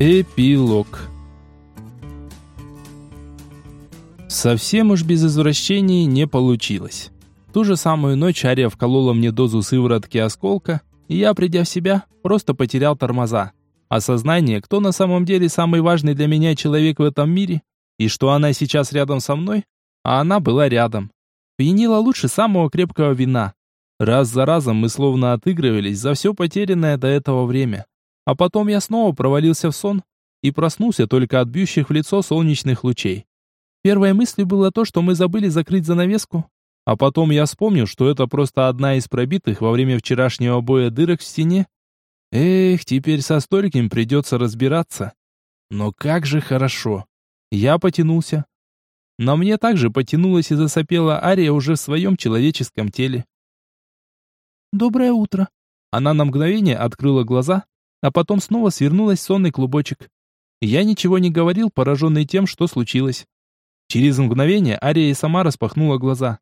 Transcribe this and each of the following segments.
Эпилог Совсем уж без извращений не получилось. Ту же самую ночь Ария вколола мне дозу сыворотки осколка, и я, придя в себя, просто потерял тормоза. Осознание, кто на самом деле самый важный для меня человек в этом мире, и что она сейчас рядом со мной, а она была рядом. Пьянила лучше самого крепкого вина. Раз за разом мы словно отыгрывались за все потерянное до этого время. А потом я снова провалился в сон и проснулся только от бьющих в лицо солнечных лучей. Первой мыслью было то, что мы забыли закрыть занавеску, а потом я вспомнил, что это просто одна из пробитых во время вчерашнего боя дырок в стене. Эх, теперь со стольким придется разбираться. Но как же хорошо. Я потянулся. На мне также потянулась и засопела Ария уже в своем человеческом теле. «Доброе утро». Она на мгновение открыла глаза, а потом снова свернулась сонный клубочек. Я ничего не говорил, пораженный тем, что случилось. Через мгновение Ария и сама распахнула глаза.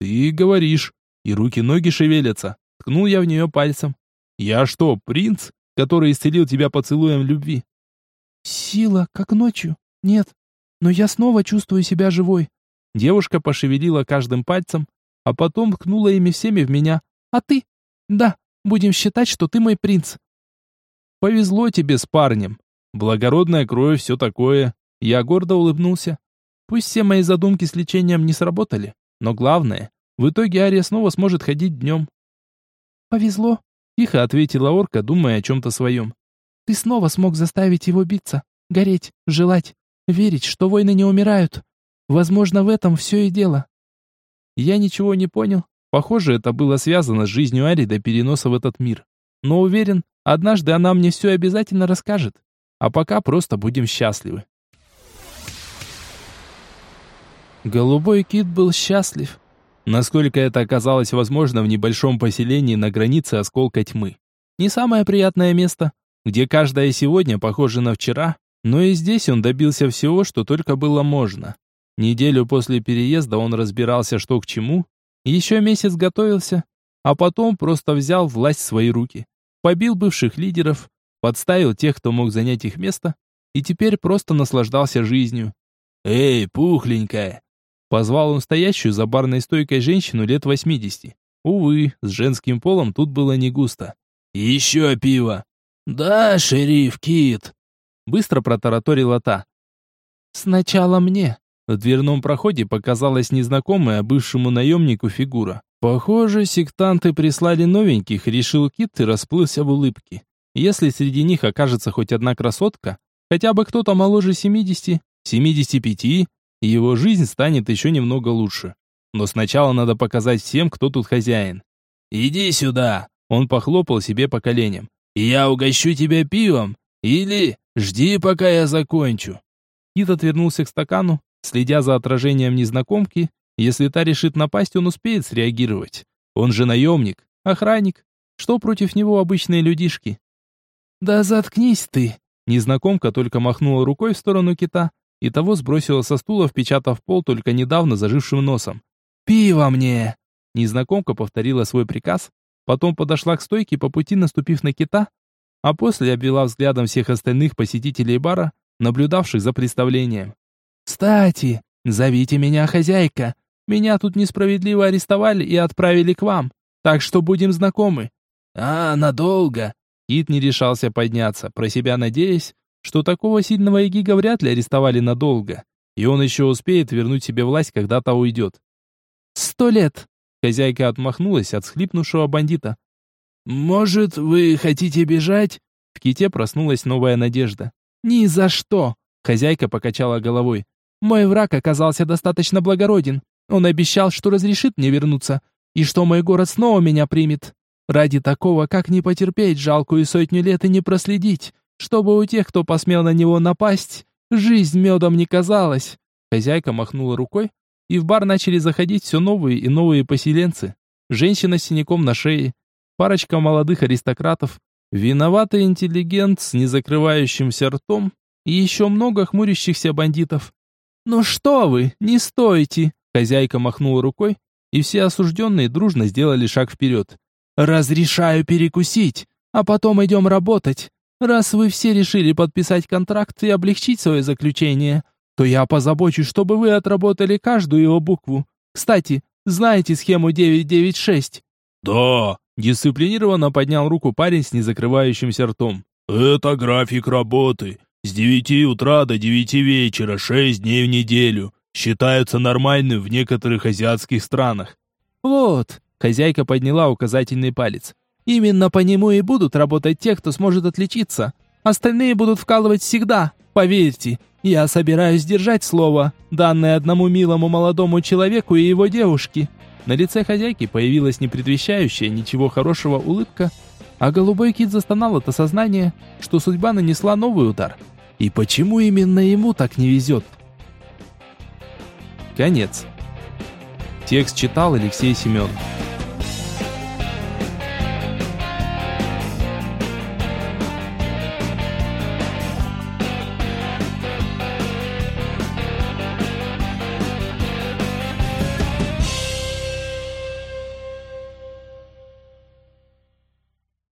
«Ты говоришь, и руки-ноги шевелятся», — ткнул я в нее пальцем. «Я что, принц, который исцелил тебя поцелуем любви?» «Сила, как ночью. Нет, но я снова чувствую себя живой». Девушка пошевелила каждым пальцем, а потом ткнула ими всеми в меня. «А ты? Да, будем считать, что ты мой принц». «Повезло тебе с парнем. Благородная кровь, все такое». Я гордо улыбнулся. Пусть все мои задумки с лечением не сработали, но главное, в итоге Ария снова сможет ходить днем. «Повезло», — тихо ответила орка, думая о чем-то своем. «Ты снова смог заставить его биться, гореть, желать, верить, что войны не умирают. Возможно, в этом все и дело». Я ничего не понял. Похоже, это было связано с жизнью Ари до переноса в этот мир. Но уверен, однажды она мне все обязательно расскажет. А пока просто будем счастливы. Голубой кит был счастлив, насколько это оказалось возможно в небольшом поселении на границе осколка тьмы. Не самое приятное место, где каждое сегодня похоже на вчера, но и здесь он добился всего, что только было можно. Неделю после переезда он разбирался, что к чему, еще месяц готовился, а потом просто взял власть в свои руки, побил бывших лидеров, подставил тех, кто мог занять их место, и теперь просто наслаждался жизнью. «Эй, пухленькая, Позвал он стоящую за барной стойкой женщину лет 80. Увы, с женским полом тут было не густо. «Еще пиво!» «Да, шериф Кит!» Быстро протараторила та. «Сначала мне!» В дверном проходе показалась незнакомая бывшему наемнику фигура. Похоже, сектанты прислали новеньких, решил Кит и расплылся в улыбке. Если среди них окажется хоть одна красотка, хотя бы кто-то моложе 70, 75, и его жизнь станет еще немного лучше. Но сначала надо показать всем, кто тут хозяин. «Иди сюда!» Он похлопал себе по коленям. «Я угощу тебя пивом! Или жди, пока я закончу!» Кит отвернулся к стакану, следя за отражением незнакомки. Если та решит напасть, он успеет среагировать. Он же наемник, охранник. Что против него обычные людишки? «Да заткнись ты!» Незнакомка только махнула рукой в сторону кита, и того сбросила со стула, впечатав пол только недавно зажившим носом. «Пиво мне!» Незнакомка повторила свой приказ, потом подошла к стойке, по пути наступив на кита, а после обвела взглядом всех остальных посетителей бара, наблюдавших за представлением. «Кстати, зовите меня хозяйка. Меня тут несправедливо арестовали и отправили к вам, так что будем знакомы». «А, надолго?» Кит не решался подняться, про себя надеясь, что такого сильного Эгига вряд ли арестовали надолго, и он еще успеет вернуть себе власть, когда та уйдет. «Сто лет!» — хозяйка отмахнулась от схлипнувшего бандита. «Может, вы хотите бежать?» В ките проснулась новая надежда. «Ни за что!» — хозяйка покачала головой. «Мой враг оказался достаточно благороден. Он обещал, что разрешит мне вернуться, и что мой город снова меня примет. Ради такого, как не потерпеть жалкую сотню лет и не проследить, чтобы у тех, кто посмел на него напасть, жизнь медом не казалась. Хозяйка махнула рукой, и в бар начали заходить все новые и новые поселенцы. Женщина с синяком на шее, парочка молодых аристократов, виноватый интеллигент с незакрывающимся ртом и еще много хмурящихся бандитов. «Ну что вы, не стойте!» Хозяйка махнула рукой, и все осужденные дружно сделали шаг вперед. «Разрешаю перекусить, а потом идем работать. Раз вы все решили подписать контракт и облегчить свое заключение, то я позабочусь, чтобы вы отработали каждую его букву. Кстати, знаете схему 996? Да, дисциплинированно поднял руку парень с незакрывающимся ртом. Это график работы. С 9 утра до 9 вечера, 6 дней в неделю. Считаются нормальным в некоторых азиатских странах. Вот, хозяйка подняла указательный палец. Именно по нему и будут работать те, кто сможет отличиться. Остальные будут вкалывать всегда. Поверьте, я собираюсь держать слово, данное одному милому молодому человеку и его девушке. На лице хозяйки появилась непредвещающая ничего хорошего улыбка, а голубой кит застонал от осознания, что судьба нанесла новый удар. И почему именно ему так не везет? Конец. Текст читал Алексей Семенов.